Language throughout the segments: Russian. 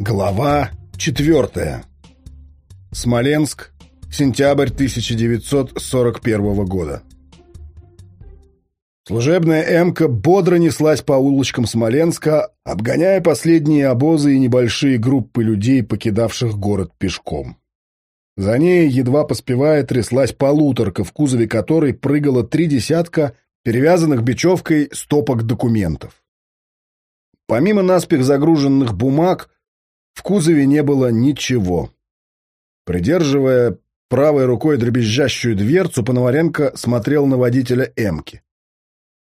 Глава четвертая. Смоленск, сентябрь 1941 года. Служебная «Эмка» бодро неслась по улочкам Смоленска, обгоняя последние обозы и небольшие группы людей, покидавших город пешком. За ней, едва поспевая, тряслась полуторка, в кузове которой прыгало три десятка перевязанных бечевкой стопок документов. Помимо наспех загруженных бумаг, в кузове не было ничего. Придерживая правой рукой дребезжащую дверцу, Пономаренко смотрел на водителя «Эмки».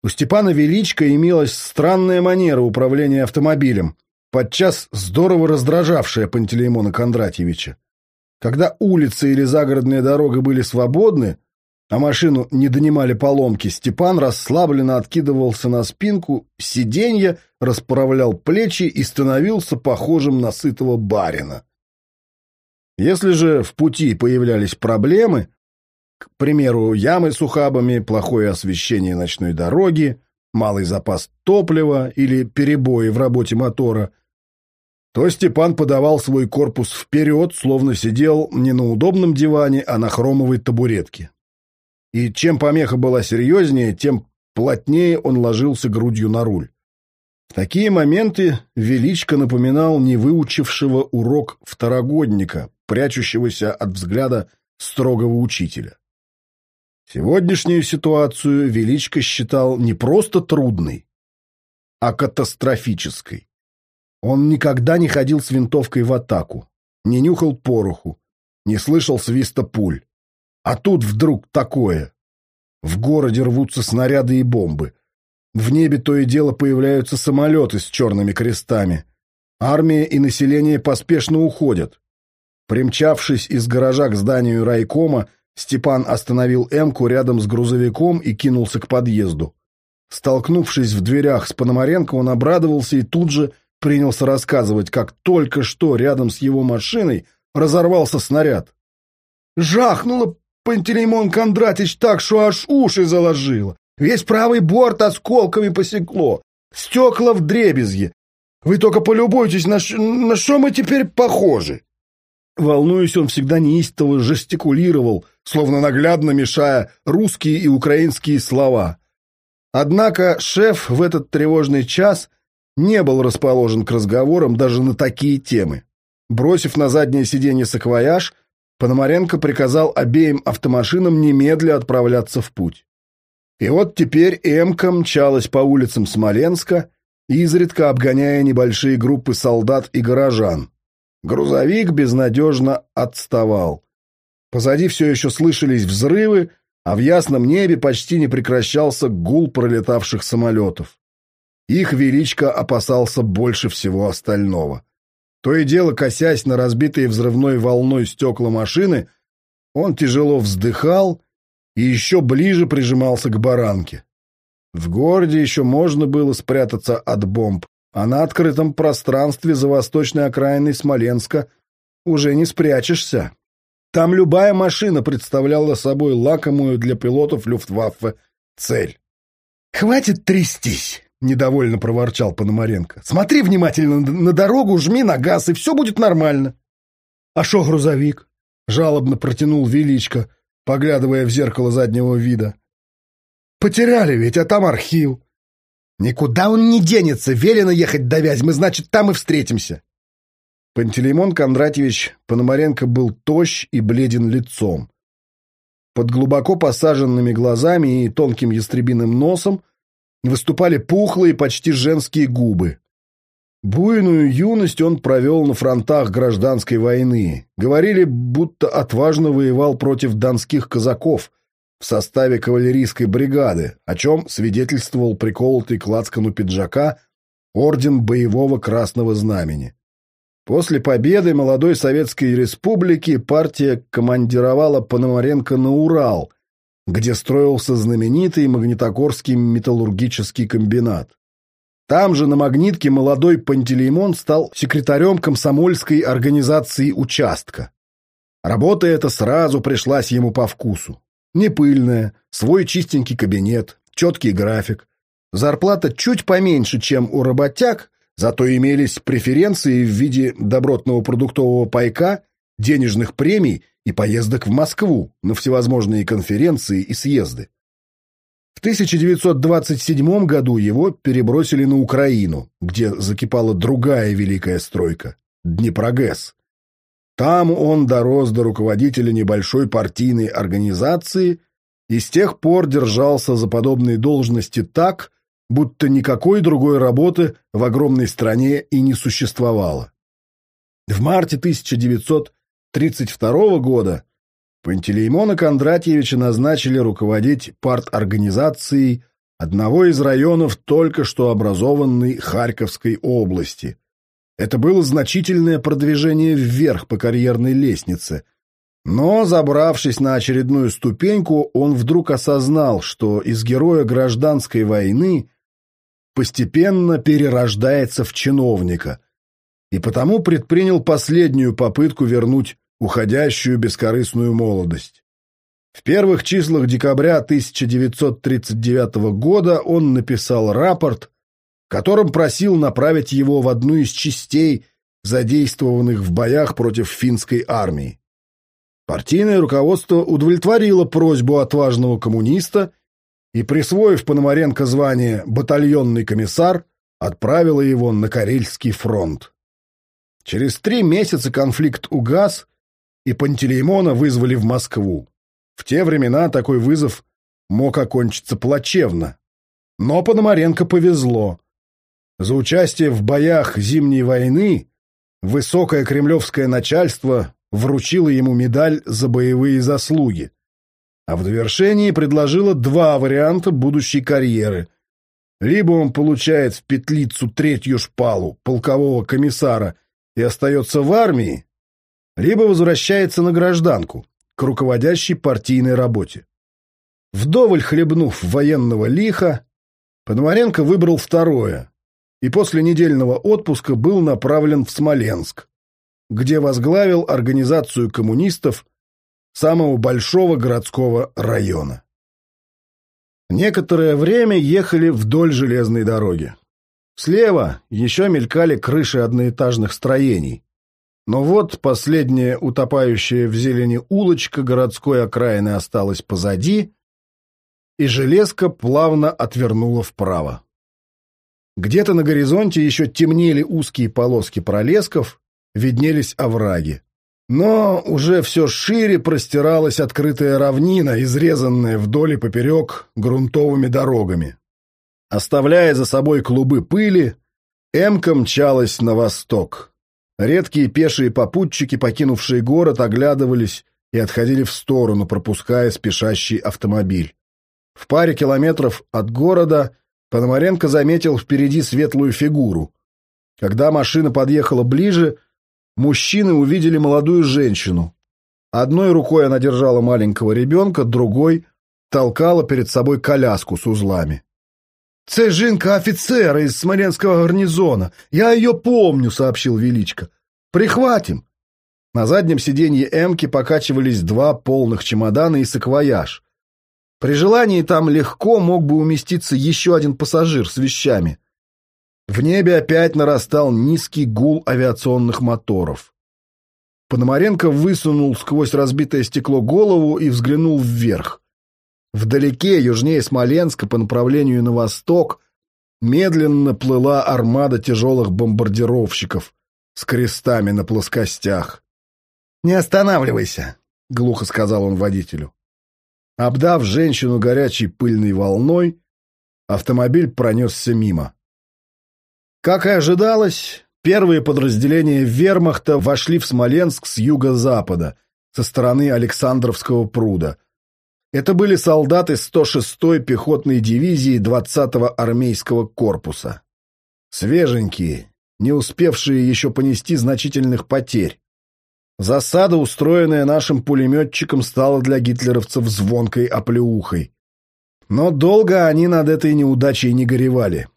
У Степана Величко имелась странная манера управления автомобилем, подчас здорово раздражавшая Пантелеймона Кондратьевича. Когда улица или загородная дорога были свободны, а машину не донимали поломки, Степан расслабленно откидывался на спинку сиденья, расправлял плечи и становился похожим на сытого барина. Если же в пути появлялись проблемы, к примеру, ямы с ухабами, плохое освещение ночной дороги, малый запас топлива или перебои в работе мотора, то Степан подавал свой корпус вперед, словно сидел не на удобном диване, а на хромовой табуретке и чем помеха была серьезнее, тем плотнее он ложился грудью на руль. В такие моменты Величко напоминал невыучившего урок второгодника, прячущегося от взгляда строгого учителя. Сегодняшнюю ситуацию Величко считал не просто трудной, а катастрофической. Он никогда не ходил с винтовкой в атаку, не нюхал пороху, не слышал свиста пуль. А тут вдруг такое. В городе рвутся снаряды и бомбы. В небе то и дело появляются самолеты с черными крестами. Армия и население поспешно уходят. Примчавшись из гаража к зданию райкома, Степан остановил «Эмку» рядом с грузовиком и кинулся к подъезду. Столкнувшись в дверях с Пономаренко, он обрадовался и тут же принялся рассказывать, как только что рядом с его машиной разорвался снаряд. «Жахнуло Пантелеймон Кондратич так, что аж уши заложило. Весь правый борт осколками посекло. Стекла в дребезги. Вы только полюбуйтесь, на что мы теперь похожи. Волнуясь, он всегда неистово жестикулировал, словно наглядно мешая русские и украинские слова. Однако шеф в этот тревожный час не был расположен к разговорам даже на такие темы. Бросив на заднее сиденье саквояж, Пономаренко приказал обеим автомашинам немедля отправляться в путь. И вот теперь «Эмка» мчалась по улицам Смоленска, изредка обгоняя небольшие группы солдат и горожан. Грузовик безнадежно отставал. Позади все еще слышались взрывы, а в ясном небе почти не прекращался гул пролетавших самолетов. Их величко опасался больше всего остального. То и дело, косясь на разбитые взрывной волной стекла машины, он тяжело вздыхал и еще ближе прижимался к баранке. В городе еще можно было спрятаться от бомб, а на открытом пространстве за восточной окраиной Смоленска уже не спрячешься. Там любая машина представляла собой лакомую для пилотов Люфтваффе цель. «Хватит трястись!» Недовольно проворчал Пономаренко. Смотри внимательно на дорогу, жми на газ, и все будет нормально. А шо грузовик? Жалобно протянул Величко, поглядывая в зеркало заднего вида. Потеряли ведь, а там архив. Никуда он не денется, велено ехать до Вязьмы, значит, там и встретимся. Пантелеймон Кондратьевич Пономаренко был тощ и бледен лицом. Под глубоко посаженными глазами и тонким ястребиным носом выступали пухлые, почти женские губы. Буйную юность он провел на фронтах гражданской войны. Говорили, будто отважно воевал против донских казаков в составе кавалерийской бригады, о чем свидетельствовал приколотый к лацкану пиджака орден боевого красного знамени. После победы молодой Советской Республики партия командировала Пономаренко на Урал – где строился знаменитый Магнитогорский металлургический комбинат. Там же на Магнитке молодой Пантелеймон стал секретарем комсомольской организации участка. Работа эта сразу пришлась ему по вкусу. Не пыльная, свой чистенький кабинет, четкий график. Зарплата чуть поменьше, чем у работяг, зато имелись преференции в виде добротного продуктового пайка, денежных премий и поездок в Москву на всевозможные конференции и съезды. В 1927 году его перебросили на Украину, где закипала другая великая стройка – Днепрогэс. Там он дорос до руководителя небольшой партийной организации и с тех пор держался за подобные должности так, будто никакой другой работы в огромной стране и не существовало. В марте 1932 года Пантелеймона Кондратьевича назначили руководить парторганизацией одного из районов только что образованной Харьковской области. Это было значительное продвижение вверх по карьерной лестнице. Но, забравшись на очередную ступеньку, он вдруг осознал, что из героя гражданской войны постепенно перерождается в чиновника, и потому предпринял последнюю попытку вернуть уходящую бескорыстную молодость. В первых числах декабря 1939 года он написал рапорт, в котором просил направить его в одну из частей, задействованных в боях против финской армии. Партийное руководство удовлетворило просьбу отважного коммуниста и, присвоив Пономаренко звание «батальонный комиссар», отправило его на Карельский фронт. Через три месяца конфликт угас, и Пантелеймона вызвали в Москву. В те времена такой вызов мог окончиться плачевно. Но Пономаренко повезло. За участие в боях Зимней войны высокое кремлевское начальство вручило ему медаль за боевые заслуги. А в довершении предложило два варианта будущей карьеры. Либо он получает в петлицу третью шпалу полкового комиссара и остается в армии, либо возвращается на гражданку, к руководящей партийной работе. Вдоволь хлебнув военного лиха, Пономаренко выбрал второе и после недельного отпуска был направлен в Смоленск, где возглавил организацию коммунистов самого большого городского района. Некоторое время ехали вдоль железной дороги. Слева еще мелькали крыши одноэтажных строений, но вот последняя утопающая в зелени улочка городской окраины осталась позади, и железка плавно отвернула вправо. Где-то на горизонте еще темнели узкие полоски пролесков, виднелись овраги. Но уже все шире простиралась открытая равнина, изрезанная вдоль и поперек грунтовыми дорогами. Оставляя за собой клубы пыли, Эмка мчалась на восток. Редкие пешие попутчики, покинувшие город, оглядывались и отходили в сторону, пропуская спешащий автомобиль. В паре километров от города Пономаренко заметил впереди светлую фигуру. Когда машина подъехала ближе, мужчины увидели молодую женщину. Одной рукой она держала маленького ребенка, другой толкала перед собой коляску с узлами. «Це жінка офицера из Смоленского гарнизона. Я ее помню», — сообщил Величко. «Прихватим». На заднем сиденье «Эмки» покачивались два полных чемодана и саквояж. При желании там легко мог бы уместиться еще один пассажир с вещами. В небе опять нарастал низкий гул авиационных моторов. Пономаренко высунул сквозь разбитое стекло голову и взглянул вверх. Вдалеке, южнее Смоленска, по направлению на восток, медленно плыла армада тяжелых бомбардировщиков с крестами на плоскостях. «Не останавливайся», — глухо сказал он водителю. Обдав женщину горячей пыльной волной, автомобиль пронесся мимо. Как и ожидалось, первые подразделения вермахта вошли в Смоленск с юго-запада, со стороны Александровского пруда — это были солдаты 106-й пехотной дивизии 20-го армейского корпуса. Свеженькие, не успевшие еще понести значительных потерь. Засада, устроенная нашим пулеметчиком, стала для гитлеровцев звонкой оплеухой. Но долго они над этой неудачей не горевали.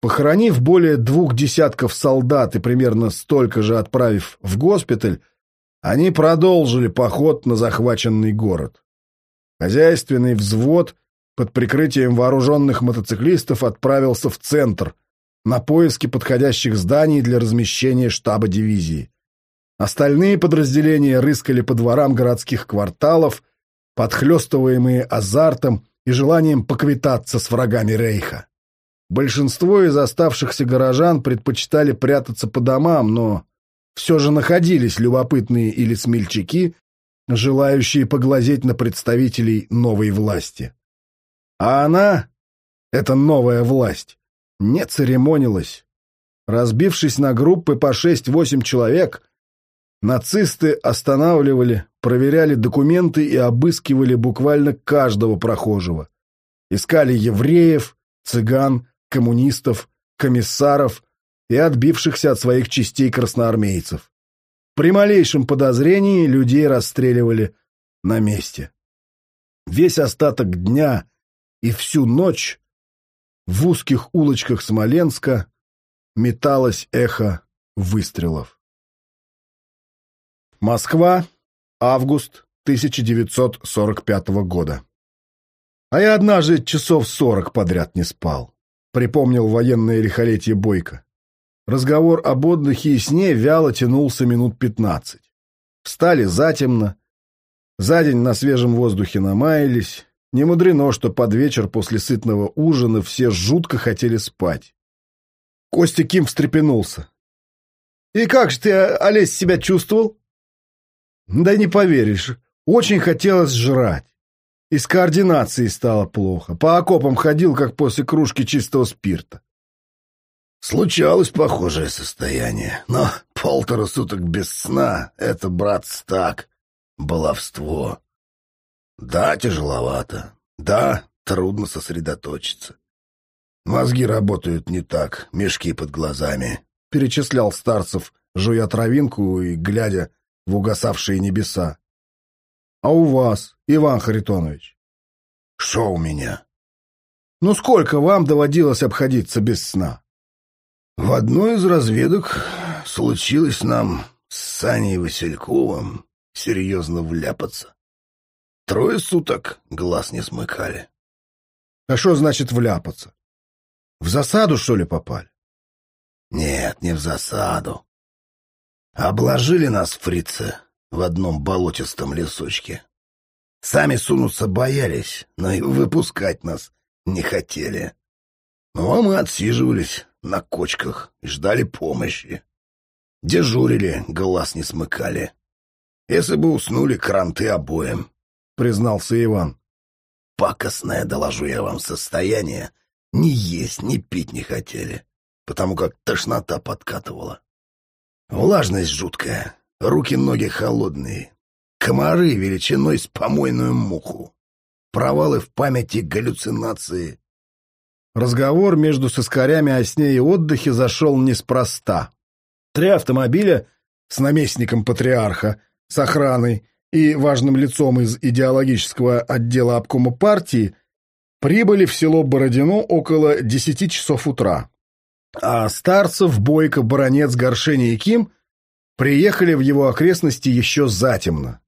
Похоронив более двух десятков солдат и примерно столько же отправив в госпиталь, они продолжили поход на захваченный город. Хозяйственный взвод под прикрытием вооруженных мотоциклистов отправился в центр, на поиски подходящих зданий для размещения штаба дивизии. Остальные подразделения рыскали по дворам городских кварталов, подхлестываемые азартом и желанием поквитаться с врагами Рейха. Большинство из оставшихся горожан предпочитали прятаться по домам, но все же находились любопытные или смельчаки, желающие поглазеть на представителей новой власти. А она, эта новая власть, не церемонилась. Разбившись на группы по 6-8 человек, нацисты останавливали, проверяли документы и обыскивали буквально каждого прохожего. Искали евреев, цыган, коммунистов, комиссаров и отбившихся от своих частей красноармейцев. При малейшем подозрении людей расстреливали на месте. Весь остаток дня и всю ночь в узких улочках Смоленска металось эхо выстрелов. Москва, август 1945 года. А я однажды часов сорок подряд не спал, припомнил военное лихолетие Бойко. Разговор об отдыхе и сне вяло тянулся минут пятнадцать. Встали затемно, за день на свежем воздухе намаялись. Не мудрено, что под вечер после сытного ужина все жутко хотели спать. Костя Ким встрепенулся. «И как же ты, Олесь, себя чувствовал?» «Да не поверишь, очень хотелось жрать. И с координацией стало плохо. По окопам ходил, как после кружки чистого спирта. Случалось похожее состояние, но полтора суток без сна — это, брат, так, баловство. Да, тяжеловато, да, трудно сосредоточиться. Мозги работают не так, мешки под глазами, — перечислял Старцев, жуя травинку и глядя в угасавшие небеса. — А у вас, Иван Харитонович? — Что у меня? — Ну сколько вам доводилось обходиться без сна? В одной из разведок случилось нам с Саней Васильковым серьезно вляпаться. Трое суток глаз не смыкали. А что значит вляпаться? В засаду, что ли, попали? Нет, не в засаду. Обложили нас фрицы в одном болотистом лесочке. Сами сунуться боялись, но и выпускать нас не хотели. Ну, а мы отсиживались на кочках и ждали помощи. Дежурили, глаз не смыкали. Если бы уснули, кранты обоим, — признался Иван. Пакостное, доложу я вам, состояние. Ни есть, ни пить не хотели, потому как тошнота подкатывала. Влажность жуткая, руки-ноги холодные, комары величиной с помойную муху, провалы в памяти, галлюцинации, Разговор между соскарями о сне и отдыхе зашел неспроста. Три автомобиля с наместником патриарха, с охраной и важным лицом из идеологического отдела обкома партии прибыли в село Бородино около десяти часов утра. А Старцев, Бойко, Баронец, Горшений и Ким приехали в его окрестности еще затемно.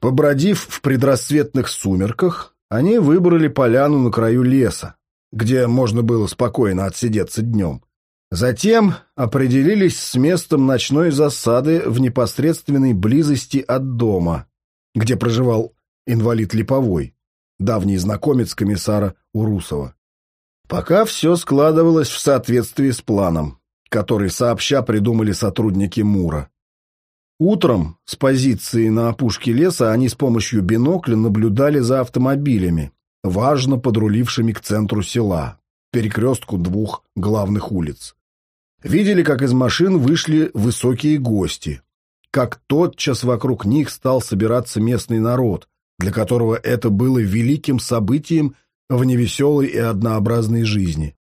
Побродив в предрассветных сумерках, они выбрали поляну на краю леса где можно было спокойно отсидеться днем. Затем определились с местом ночной засады в непосредственной близости от дома, где проживал инвалид Липовой, давний знакомец комиссара Урусова. Пока все складывалось в соответствии с планом, который сообща придумали сотрудники МУРа. Утром с позиции на опушке леса они с помощью бинокля наблюдали за автомобилями, важно подрулившими к центру села, перекрестку двух главных улиц. Видели, как из машин вышли высокие гости, как тотчас вокруг них стал собираться местный народ, для которого это было великим событием в невеселой и однообразной жизни.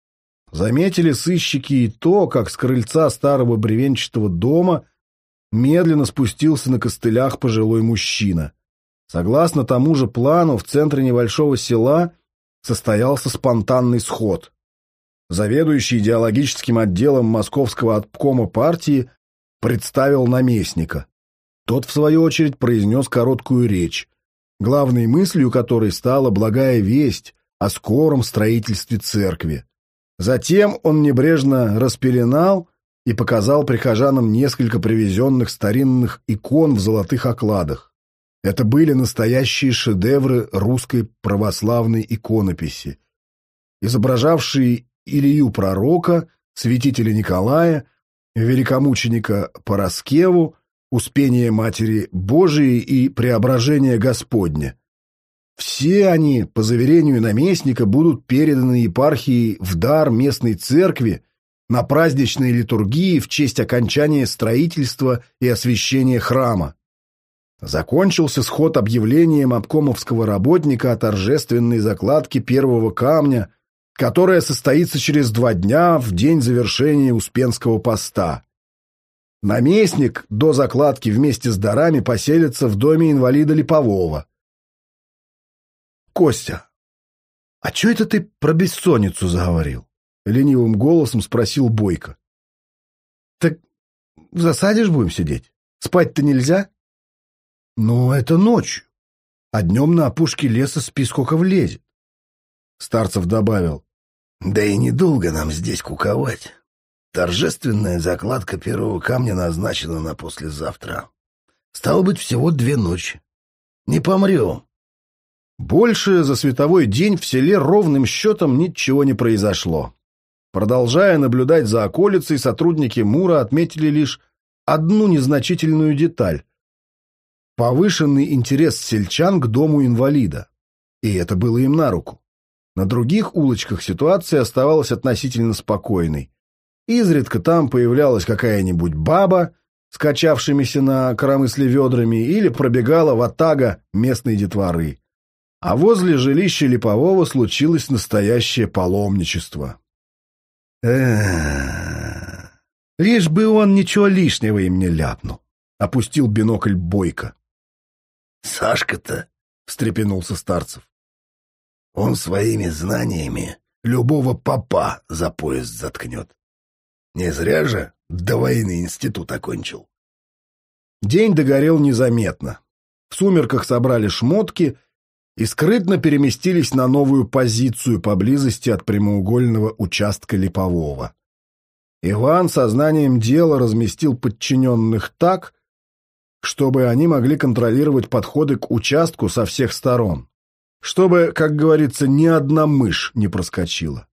Заметили сыщики и то, как с крыльца старого бревенчатого дома медленно спустился на костылях пожилой мужчина – Согласно тому же плану, в центре небольшого села состоялся спонтанный сход. Заведующий идеологическим отделом московского обкома партии представил наместника. Тот, в свою очередь, произнес короткую речь, главной мыслью которой стала благая весть о скором строительстве церкви. Затем он небрежно распеленал и показал прихожанам несколько привезенных старинных икон в золотых окладах. Это были настоящие шедевры русской православной иконописи, изображавшие Илью Пророка, святителя Николая, великомученика Пороскеву, Успение Матери Божией и Преображение Господне. Все они, по заверению наместника, будут переданы епархии в дар местной церкви на праздничной литургии в честь окончания строительства и освящения храма. Закончился сход объявлением обкомовского работника о торжественной закладке первого камня, которая состоится через два дня в день завершения Успенского поста. Наместник до закладки вместе с дарами поселится в доме инвалида Липового. «Костя, а что это ты про бессонницу заговорил?» — ленивым голосом спросил Бойко. «Так в засаде будем сидеть? Спать-то нельзя?» «Ну, это ночью, а днем на опушке леса спи сколько влезет». Старцев добавил. «Да и недолго нам здесь куковать. Торжественная закладка первого камня назначена на послезавтра. Стало быть, всего две ночи. Не помрем». Больше за световой день в селе ровным счетом ничего не произошло. Продолжая наблюдать за околицей, сотрудники МУРа отметили лишь одну незначительную деталь – повышенный интерес сельчан к дому инвалида. И это было им на руку. На других улочках ситуация оставалась относительно спокойной. Изредка там появлялась какая-нибудь баба, скачавшимися на коромысле ведрами, или пробегала ватага местной детворы а возле жилища Липового случилось настоящее паломничество. э Лишь бы он ничего лишнего им не ляпнул, — опустил бинокль Бойко. — Сашка-то, — встрепенулся Старцев, — он своими знаниями любого попа за поезд заткнет. Не зря же до войны институт окончил. День догорел незаметно. В сумерках собрали шмотки — и скрытно переместились на новую позицию поблизости от прямоугольного участка Липового. Иван сознанием дела разместил подчиненных так, чтобы они могли контролировать подходы к участку со всех сторон, чтобы, как говорится, ни одна мышь не проскочила.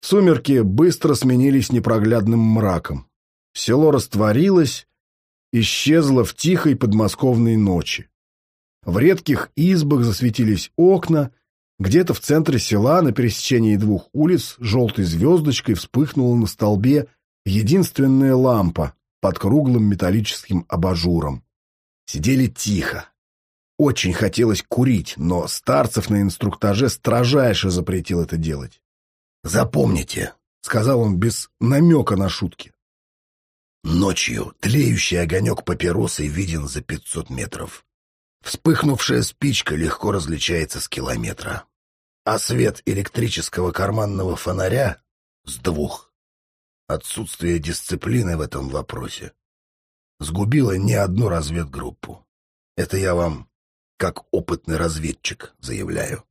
Сумерки быстро сменились непроглядным мраком. Село растворилось, исчезло в тихой подмосковной ночи. В редких избах засветились окна, где-то в центре села на пересечении двух улиц желтой звездочкой вспыхнула на столбе единственная лампа под круглым металлическим абажуром. Сидели тихо. Очень хотелось курить, но Старцев на инструктаже строжайше запретил это делать. «Запомните», — сказал он без намека на шутки. «Ночью тлеющий огонек папиросы виден за пятьсот метров. Вспыхнувшая спичка легко различается с километра, а свет электрического карманного фонаря — с двух. Отсутствие дисциплины в этом вопросе сгубило не одну разведгруппу. Это я вам, как опытный разведчик, заявляю.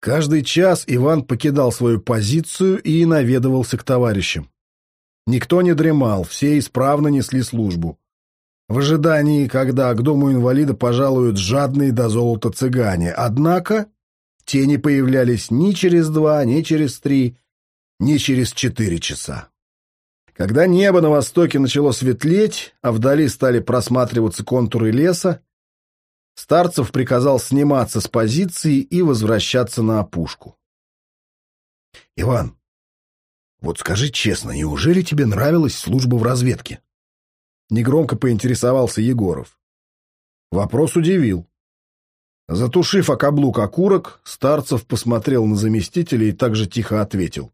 Каждый час Иван покидал свою позицию и наведывался к товарищам. Никто не дремал, все исправно несли службу в ожидании, когда к дому инвалида пожалуют жадные до золота цыгане. Однако те не появлялись ни через два, ни через три, ни через четыре часа. Когда небо на востоке начало светлеть, а вдали стали просматриваться контуры леса, Старцев приказал сниматься с позиции и возвращаться на опушку. — Иван, вот скажи честно, неужели тебе нравилась служба в разведке? Негромко поинтересовался Егоров. Вопрос удивил. Затушив о каблук окурок, Старцев посмотрел на заместителя и также тихо ответил.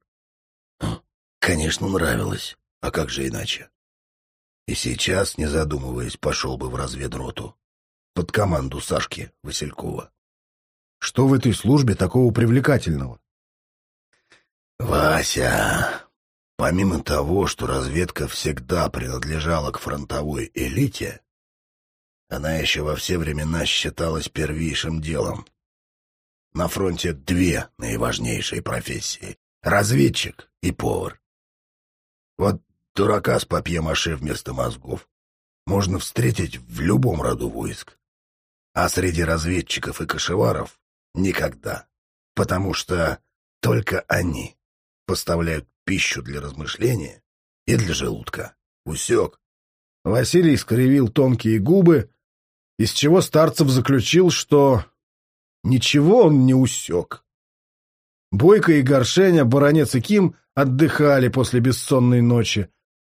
«Конечно, нравилось. А как же иначе? И сейчас, не задумываясь, пошел бы в разведроту. Под команду Сашки Василькова. Что в этой службе такого привлекательного? «Вася, Помимо того, что разведка всегда принадлежала к фронтовой элите, она еще во все времена считалась первейшим делом. На фронте две наиважнейшие профессии разведчик и повар. Вот дурака с папье-маше вместо мозгов можно встретить в любом роду войск. А среди разведчиков и кошеваров никогда, потому что только они поставляют пищу для размышления и для желудка. Усек. Василий скривил тонкие губы, из чего Старцев заключил, что ничего он не усек. Бойко и Горшеня, Баронец и Ким отдыхали после бессонной ночи.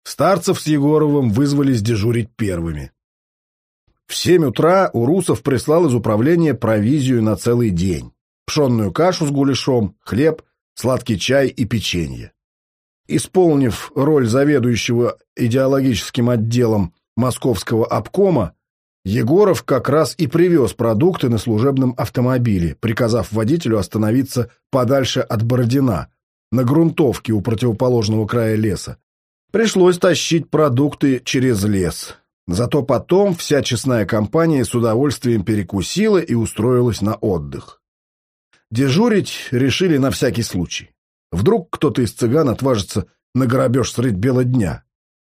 Старцев с Егоровым вызвались дежурить первыми. В семь утра Урусов прислал из управления провизию на целый день. Пшенную кашу с гуляшом, хлеб, сладкий чай и печенье. Исполнив роль заведующего идеологическим отделом московского обкома, Егоров как раз и привез продукты на служебном автомобиле, приказав водителю остановиться подальше от Бородина, на грунтовке у противоположного края леса. Пришлось тащить продукты через лес. Зато потом вся честная компания с удовольствием перекусила и устроилась на отдых. Дежурить решили на всякий случай. Вдруг кто-то из цыган отважится на грабеж средь бела дня.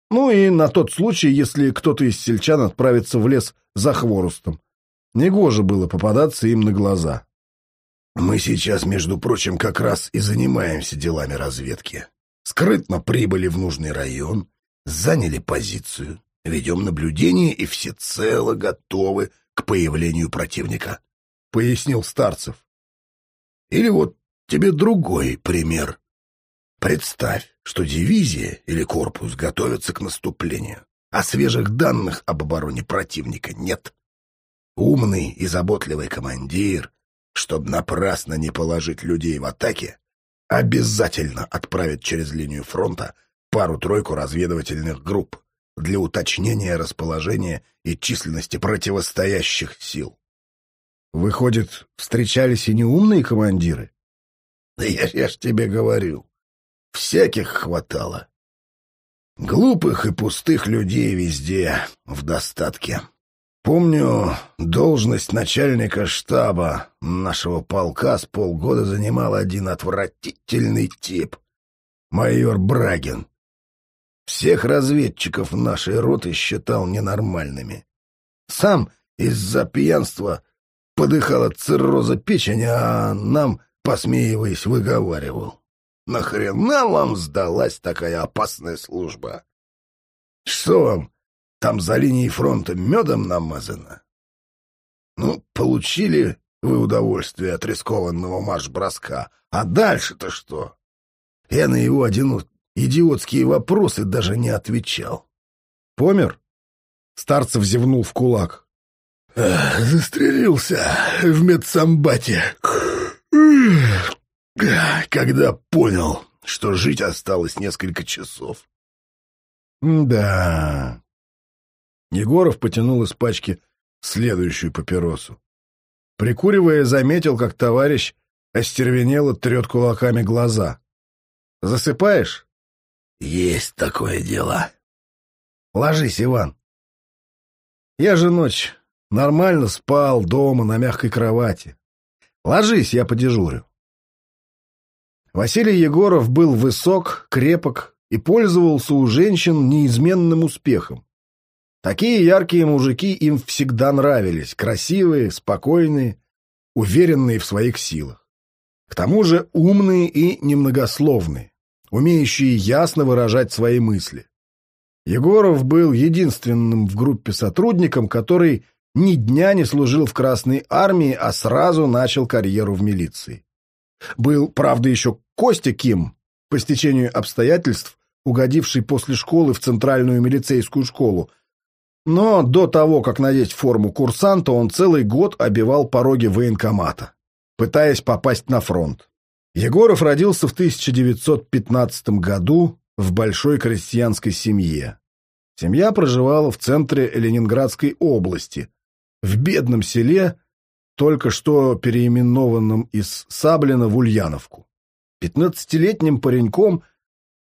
Ну и на тот случай, если кто-то из сельчан отправится в лес за хворостом. Негоже было попадаться им на глаза. Мы сейчас, между прочим, как раз и занимаемся делами разведки. Скрытно прибыли в нужный район, заняли позицию, ведем наблюдение и всецело готовы к появлению противника, — пояснил Старцев. Или вот тебе другой пример. Представь, что дивизия или корпус готовятся к наступлению, а свежих данных об обороне противника нет. Умный и заботливый командир, чтобы напрасно не положить людей в атаке, обязательно отправит через линию фронта пару-тройку разведывательных групп для уточнения расположения и численности противостоящих сил. Выходит, встречались и неумные командиры? Да я, я ж тебе говорю, всяких хватало. Глупых и пустых людей везде в достатке. Помню, должность начальника штаба нашего полка с полгода занимал один отвратительный тип — майор Брагин. Всех разведчиков нашей роты считал ненормальными. Сам из-за пьянства подыхал от цирроза печени, а нам, посмеиваясь, выговаривал. «Нахрена вам сдалась такая опасная служба? Что вам, там за линией фронта медом намазано. Ну, получили вы удовольствие от рискованного марш-броска. А дальше-то что? Я на его один идиотские вопросы даже не отвечал. Помер? Старцев зевнул в кулак. Застрелился в медсамбате. Когда понял, что жить осталось несколько часов. Да, Егоров потянул из пачки следующую папиросу. Прикуривая, заметил, как товарищ остервенело трет кулаками глаза. «Засыпаешь?» «Есть такое дело». «Ложись, Иван». «Я же ночь нормально спал дома на мягкой кровати. Ложись, я подежурю». Василий Егоров был высок, крепок и пользовался у женщин неизменным успехом. Такие яркие мужики им всегда нравились, красивые, спокойные, уверенные в своих силах. К тому же умные и немногословные, умеющие ясно выражать свои мысли. Егоров был единственным в группе сотрудником, который ни дня не служил в Красной армии, а сразу начал карьеру в милиции. Был, правда, еще Костя Ким, по стечению обстоятельств, угодивший после школы в Центральную милицейскую школу, но до того, как надеть форму курсанта, он целый год обивал пороги военкомата, пытаясь попасть на фронт. Егоров родился в 1915 году в большой крестьянской семье. Семья проживала в центре Ленинградской области, в бедном селе, только что переименованном из Саблина в Ульяновку. Пятнадцатилетним пареньком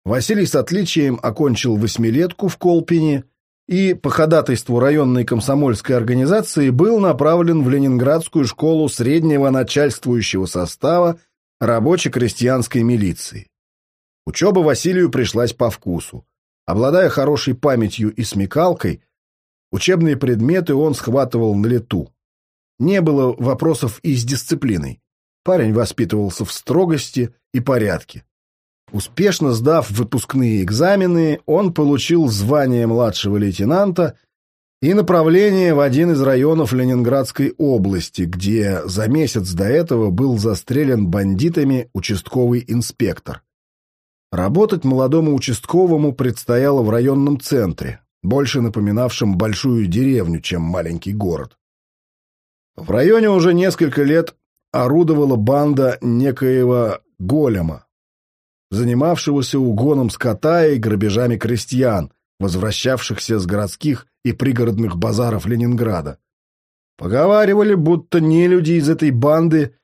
Василий с отличием окончил восьмилетку в Колпине и по ходатайству районной комсомольской организации был направлен в Ленинградскую школу среднего начальствующего состава рабоче-крестьянской милиции. Учеба Василию пришлась по вкусу. Обладая хорошей памятью и смекалкой, учебные предметы он схватывал на лету. Не было вопросов и с дисциплиной. Парень воспитывался в строгости и порядке. Успешно сдав выпускные экзамены, он получил звание младшего лейтенанта и направление в один из районов Ленинградской области, где за месяц до этого был застрелен бандитами участковый инспектор. Работать молодому участковому предстояло в районном центре, больше напоминавшем большую деревню, чем маленький город. В районе уже несколько лет орудовала банда некоего голема, занимавшегося угоном скота и грабежами крестьян, возвращавшихся с городских и пригородных базаров Ленинграда. Поговаривали, будто не люди из этой банды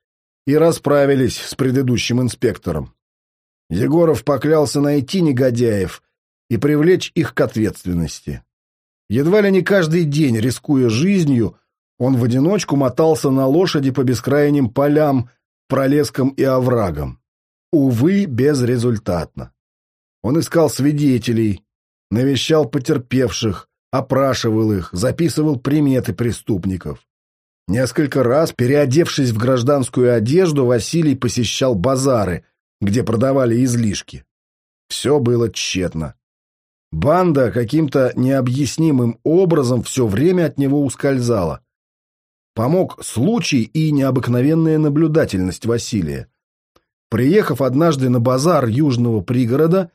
и расправились с предыдущим инспектором. Егоров поклялся найти негодяев и привлечь их к ответственности. Едва ли не каждый день, рискуя жизнью, он в одиночку мотался на лошади по бескрайним полям, пролескам и оврагам. Увы, безрезультатно. Он искал свидетелей, навещал потерпевших, опрашивал их, записывал приметы преступников. Несколько раз, переодевшись в гражданскую одежду, Василий посещал базары, где продавали излишки. Все было тщетно. Банда каким-то необъяснимым образом все время от него ускользала. Помог случай и необыкновенная наблюдательность Василия. Приехав однажды на базар южного пригорода,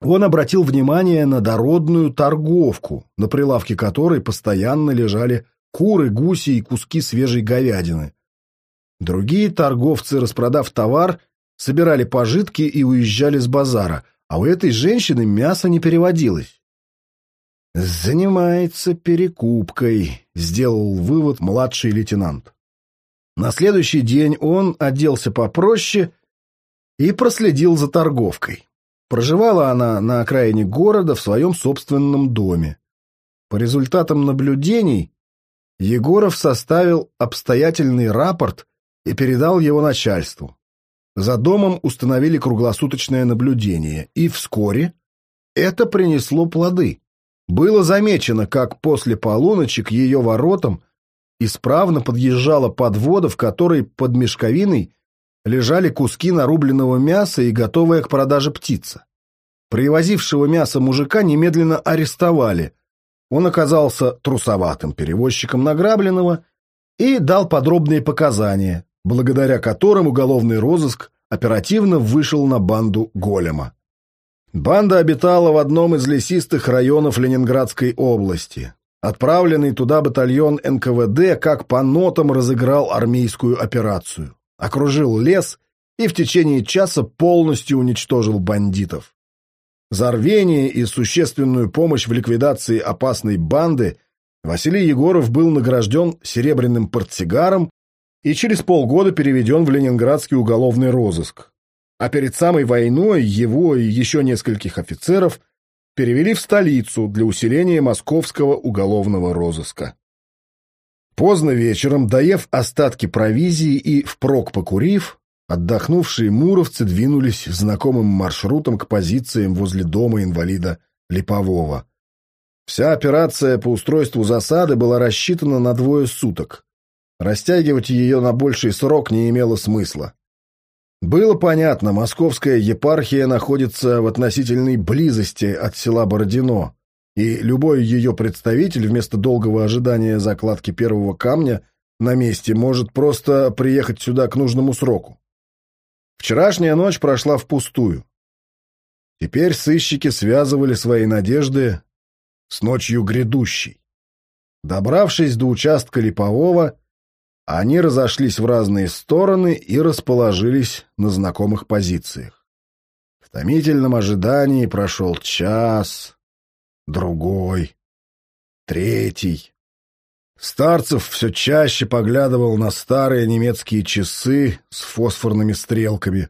он обратил внимание на дородную торговку, на прилавке которой постоянно лежали куры, гуси и куски свежей говядины. Другие торговцы, распродав товар, собирали пожитки и уезжали с базара, а у этой женщины мясо не переводилось. «Занимается перекупкой», — сделал вывод младший лейтенант. На следующий день он оделся попроще и проследил за торговкой. Проживала она на окраине города в своем собственном доме. По результатам наблюдений Егоров составил обстоятельный рапорт и передал его начальству. За домом установили круглосуточное наблюдение, и вскоре это принесло плоды. Было замечено, как после полуночи к ее воротам исправно подъезжала подвода, в которой под мешковиной лежали куски нарубленного мяса и готовая к продаже птица. Привозившего мясо мужика немедленно арестовали. Он оказался трусоватым перевозчиком награбленного и дал подробные показания, благодаря которым уголовный розыск оперативно вышел на банду Голема. Банда обитала в одном из лесистых районов Ленинградской области. Отправленный туда батальон НКВД как по нотам разыграл армейскую операцию. Окружил лес и в течение часа полностью уничтожил бандитов. За рвение и существенную помощь в ликвидации опасной банды Василий Егоров был награжден серебряным портсигаром и через полгода переведен в Ленинградский уголовный розыск а перед самой войной его и еще нескольких офицеров перевели в столицу для усиления московского уголовного розыска. Поздно вечером, доев остатки провизии и впрок покурив, отдохнувшие муровцы двинулись знакомым маршрутом к позициям возле дома инвалида Липового. Вся операция по устройству засады была рассчитана на двое суток. Растягивать ее на больший срок не имело смысла. Было понятно, московская епархия находится в относительной близости от села Бородино, и любой ее представитель вместо долгого ожидания закладки первого камня на месте может просто приехать сюда к нужному сроку. Вчерашняя ночь прошла впустую. Теперь сыщики связывали свои надежды с ночью грядущей. Добравшись до участка Липового, они разошлись в разные стороны и расположились на знакомых позициях. В томительном ожидании прошел час, другой, третий. Старцев все чаще поглядывал на старые немецкие часы с фосфорными стрелками.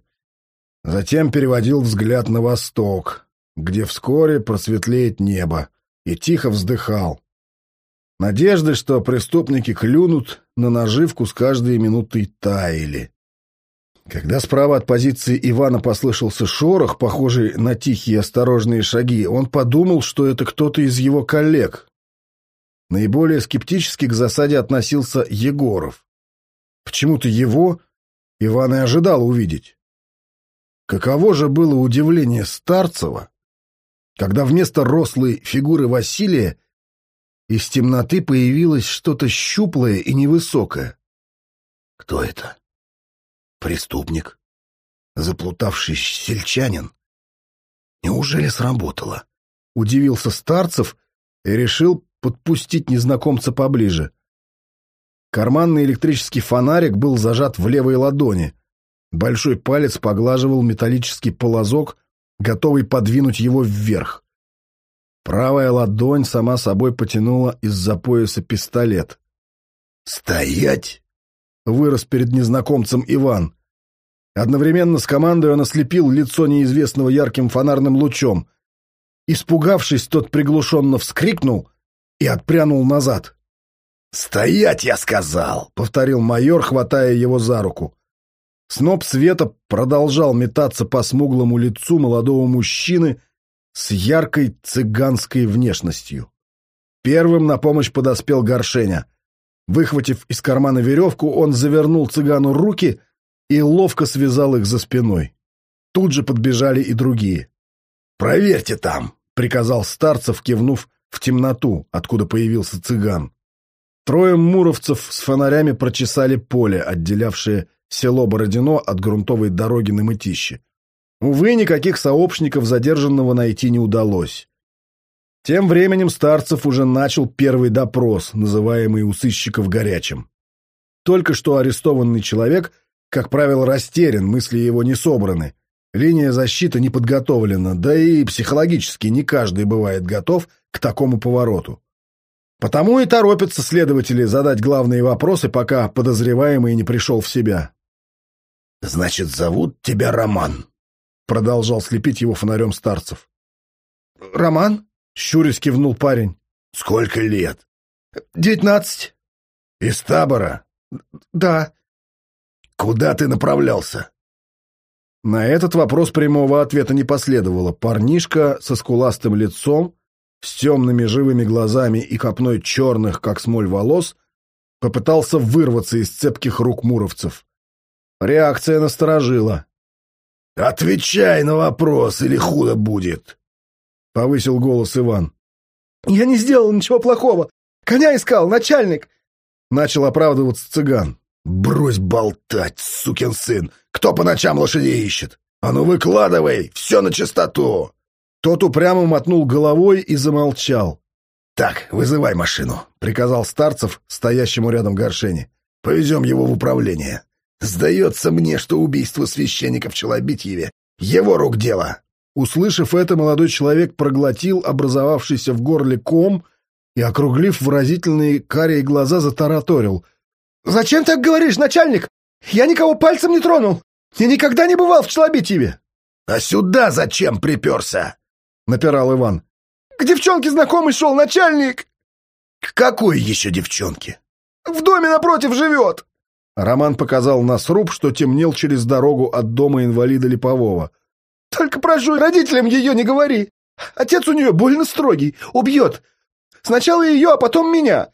Затем переводил взгляд на восток, где вскоре просветлеет небо, и тихо вздыхал. Надежды, что преступники клюнут на наживку с каждой минутой таяли. Когда справа от позиции Ивана послышался шорох, похожий на тихие осторожные шаги, он подумал, что это кто-то из его коллег. Наиболее скептически к засаде относился Егоров. Почему-то его Иван и ожидал увидеть. Каково же было удивление Старцева, когда вместо рослой фигуры Василия из темноты появилось что-то щуплое и невысокое. Кто это? Преступник? Заплутавший сельчанин? Неужели сработало? Удивился Старцев и решил подпустить незнакомца поближе. Карманный электрический фонарик был зажат в левой ладони. Большой палец поглаживал металлический полозок, готовый подвинуть его вверх. Правая ладонь сама собой потянула из-за пояса пистолет. «Стоять!» — вырос перед незнакомцем Иван. Одновременно с командой он ослепил лицо неизвестного ярким фонарным лучом. Испугавшись, тот приглушенно вскрикнул и отпрянул назад. «Стоять, я сказал!» — повторил майор, хватая его за руку. Сноп света продолжал метаться по смуглому лицу молодого мужчины с яркой цыганской внешностью. Первым на помощь подоспел Горшеня. Выхватив из кармана веревку, он завернул цыгану руки и ловко связал их за спиной. Тут же подбежали и другие. «Проверьте там!» — приказал Старцев, кивнув в темноту, откуда появился цыган. Трое муровцев с фонарями прочесали поле, отделявшее село Бородино от грунтовой дороги на Мытище. Увы, никаких сообщников задержанного найти не удалось. Тем временем Старцев уже начал первый допрос, называемый у сыщиков горячим. Только что арестованный человек, как правило, растерян, мысли его не собраны. Линия защиты не подготовлена, да и психологически не каждый бывает готов к такому повороту. Потому и торопятся следователи задать главные вопросы, пока подозреваемый не пришел в себя. «Значит, зовут тебя Роман?» — продолжал слепить его фонарем старцев. «Роман?» — щурясь кивнул парень. «Сколько лет?» «Девятнадцать». «Из табора?» «Да». «Куда ты направлялся?» На этот вопрос прямого ответа не последовало. Парнишка со скуластым лицом, с темными живыми глазами и копной черных, как смоль, волос, попытался вырваться из цепких рук муровцев. Реакция насторожила. «Отвечай на вопрос, или худо будет!» — повысил голос Иван. «Я не сделал ничего плохого. Коня искал, начальник!» — начал оправдываться цыган. «Брось болтать, сукин сын! Кто по ночам лошадей ищет? А ну выкладывай, все на чистоту!» Тот упрямо мотнул головой и замолчал. «Так, вызывай машину», — приказал Старцев, стоящему рядом горшене. «Повезем его в управление. Сдается мне, что убийство священника в Челобитьеве — его рук дело. Услышав это, молодой человек проглотил образовавшийся в горле ком и, округлив выразительные карие глаза, затараторил. «Зачем так говоришь, начальник? Я никого пальцем не тронул. Я никогда не бывал в Челобитьеве». «А сюда зачем приперся?» — напирал Иван. «К девчонке знакомый шел, начальник!» «К какой еще девчонке?» «В доме напротив живет!» Роман показал на сруб, что темнел через дорогу от дома инвалида Липового. «Только прошу, родителям ее не говори. Отец у нее больно строгий, убьет. Сначала ее, а потом меня».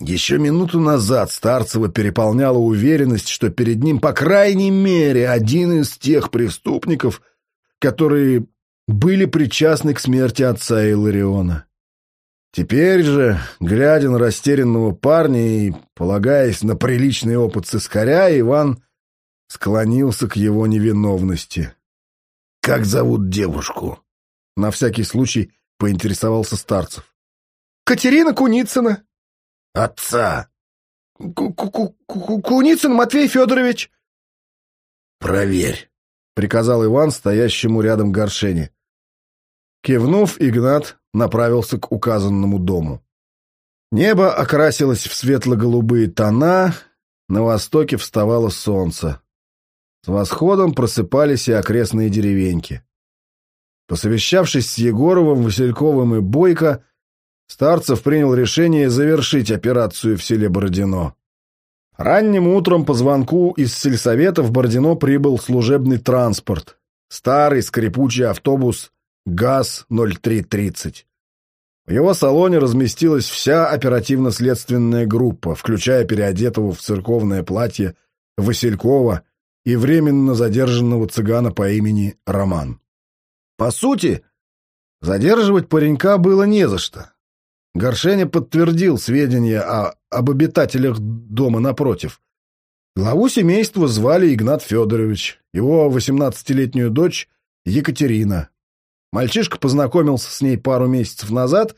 Еще минуту назад Старцева переполняла уверенность, что перед ним, по крайней мере, один из тех преступников, которые были причастны к смерти отца Илариона. Теперь же, глядя на растерянного парня и полагаясь на приличный опыт сыскаря, Иван склонился к его невиновности. «Как зовут девушку?» На всякий случай поинтересовался Старцев. «Катерина Куницына». «Отца?» Ку -ку -ку «Куницын Матвей Федорович». «Проверь», — приказал Иван стоящему рядом горшене. Кивнув, Игнат направился к указанному дому. Небо окрасилось в светло-голубые тона, на востоке вставало солнце. С восходом просыпались и окрестные деревеньки. Посовещавшись с Егоровым, Васильковым и Бойко, Старцев принял решение завершить операцию в селе Бородино. Ранним утром по звонку из сельсовета в Бородино прибыл служебный транспорт. Старый скрипучий автобус ГАЗ-0330. В его салоне разместилась вся оперативно-следственная группа, включая переодетого в церковное платье Василькова и временно задержанного цыгана по имени Роман. По сути, задерживать паренька было не за что. Горшеня подтвердил сведения о, об обитателях дома напротив. Главу семейства звали Игнат Федорович, его 18-летнюю дочь Екатерина. Мальчишка познакомился с ней пару месяцев назад,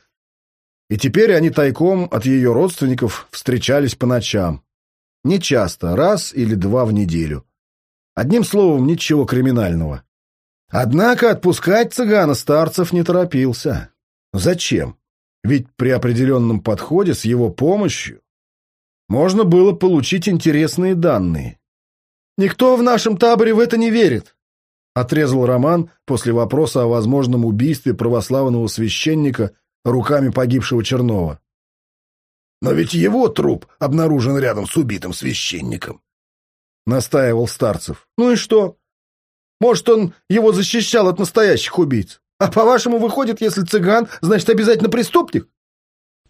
и теперь они тайком от ее родственников встречались по ночам. Не часто, раз или два в неделю. Одним словом, ничего криминального. Однако отпускать цыгана старцев не торопился. Зачем? Ведь при определенном подходе с его помощью можно было получить интересные данные. «Никто в нашем таборе в это не верит», — отрезал Роман после вопроса о возможном убийстве православного священника руками погибшего Чернова. «Но ведь его труп обнаружен рядом с убитым священником», — настаивал Старцев. «Ну и что? Может, он его защищал от настоящих убийц? А по-вашему, выходит, если цыган, значит, обязательно преступник?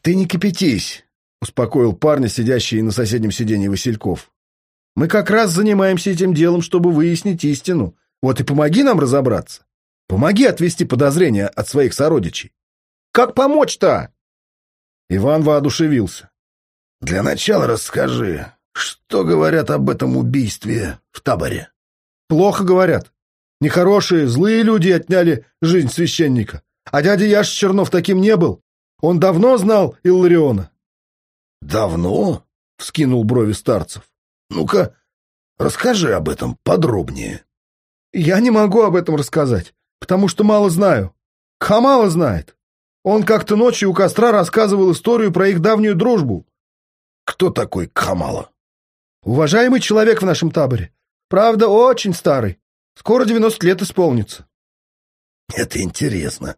Ты не кипятись, успокоил парня, сидящий на соседнем сиденье Васильков. Мы как раз занимаемся этим делом, чтобы выяснить истину. Вот и помоги нам разобраться. Помоги отвести подозрения от своих сородичей. Как помочь-то? Иван воодушевился. Для начала расскажи, что говорят об этом убийстве в таборе? Плохо говорят. Нехорошие, злые люди отняли жизнь священника. А дядя Яш Чернов таким не был. Он давно знал Иллариона. — Давно? — вскинул брови старцев. — Ну-ка, расскажи об этом подробнее. — Я не могу об этом рассказать, потому что мало знаю. Хамала знает. Он как-то ночью у костра рассказывал историю про их давнюю дружбу. — Кто такой Камала? — Уважаемый человек в нашем таборе. Правда, очень старый. Скоро девяносто лет исполнится. Это интересно.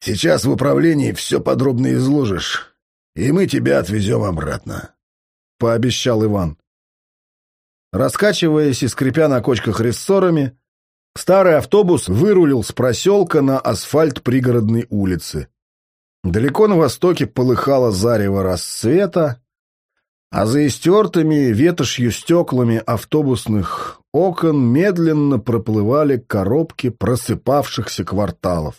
Сейчас в управлении все подробно изложишь, и мы тебя отвезем обратно, — пообещал Иван. Раскачиваясь и скрипя на кочках рессорами, старый автобус вырулил с проселка на асфальт пригородной улицы. Далеко на востоке полыхало зарево рассвета, а за истертыми ветошью стеклами автобусных окон медленно проплывали коробки просыпавшихся кварталов.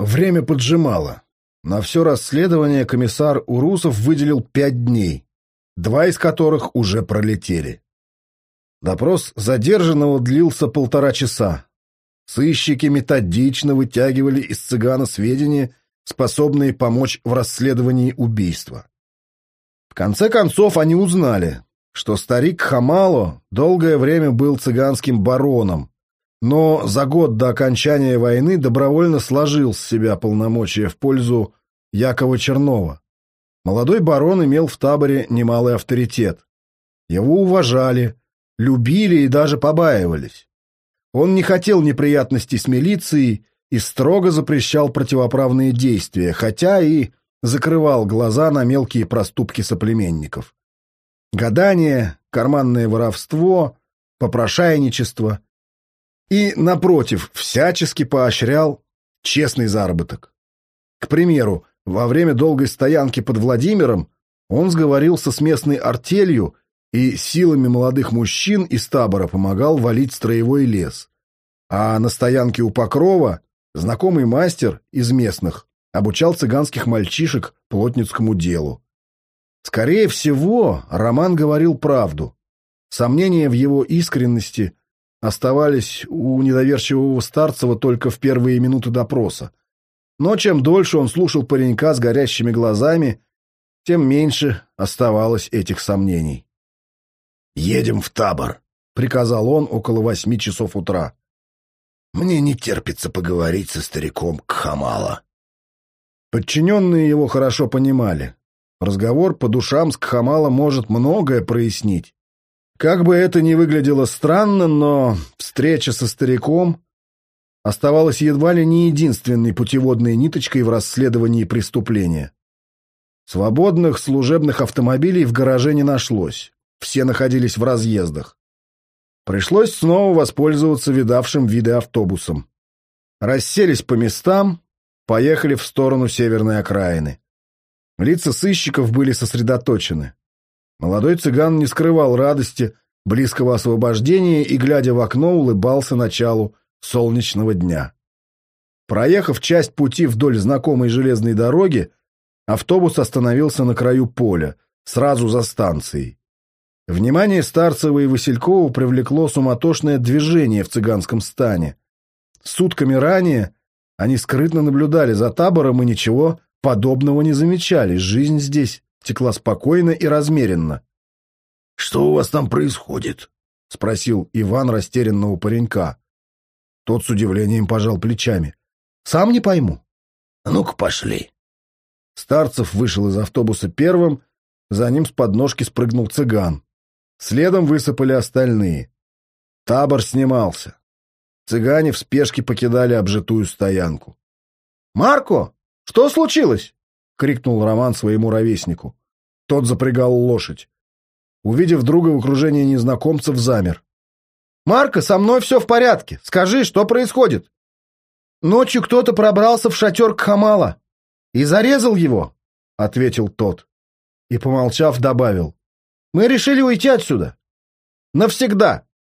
Время поджимало. На все расследование комиссар Урусов выделил пять дней, два из которых уже пролетели. Допрос задержанного длился полтора часа. Сыщики методично вытягивали из цыгана сведения, способные помочь в расследовании убийства конце концов они узнали, что старик Хамало долгое время был цыганским бароном, но за год до окончания войны добровольно сложил с себя полномочия в пользу Якова Чернова. Молодой барон имел в таборе немалый авторитет. Его уважали, любили и даже побаивались. Он не хотел неприятностей с милицией и строго запрещал противоправные действия, хотя и закрывал глаза на мелкие проступки соплеменников. Гадание, карманное воровство, попрошайничество и, напротив, всячески поощрял честный заработок. К примеру, во время долгой стоянки под Владимиром он сговорился с местной артелью и силами молодых мужчин из табора помогал валить строевой лес. А на стоянке у Покрова знакомый мастер из местных обучал цыганских мальчишек плотницкому делу. Скорее всего, Роман говорил правду. Сомнения в его искренности оставались у недоверчивого Старцева только в первые минуты допроса. Но чем дольше он слушал паренька с горящими глазами, тем меньше оставалось этих сомнений. «Едем в табор», — приказал он около восьми часов утра. «Мне не терпится поговорить со стариком Кхамала». Подчиненные его хорошо понимали. Разговор по душам с Кхамала может многое прояснить. Как бы это ни выглядело странно, но встреча со стариком оставалась едва ли не единственной путеводной ниточкой в расследовании преступления. Свободных служебных автомобилей в гараже не нашлось. Все находились в разъездах. Пришлось снова воспользоваться видавшим виды автобусом. Расселись по местам, поехали в сторону северной окраины. Лица сыщиков были сосредоточены. Молодой цыган не скрывал радости близкого освобождения и, глядя в окно, улыбался началу солнечного дня. Проехав часть пути вдоль знакомой железной дороги, автобус остановился на краю поля, сразу за станцией. Внимание Старцева и Василькова привлекло суматошное движение в цыганском стане. Сутками ранее они скрытно наблюдали за табором и ничего подобного не замечали. Жизнь здесь текла спокойно и размеренно. — Что у вас там происходит? — спросил Иван растерянного паренька. Тот с удивлением пожал плечами. — Сам не пойму. — Ну-ка, пошли. Старцев вышел из автобуса первым, за ним с подножки спрыгнул цыган. Следом высыпали остальные. Табор снимался. Цыгане в спешке покидали обжитую стоянку. «Марко, что случилось?» — крикнул Роман своему ровеснику. Тот запрягал лошадь. Увидев друга в окружении незнакомцев, замер. «Марко, со мной все в порядке. Скажи, что происходит?» «Ночью кто-то пробрался в шатер Кхамала и зарезал его», — ответил тот. И, помолчав, добавил. Мы решили уйти отсюда. Навсегда.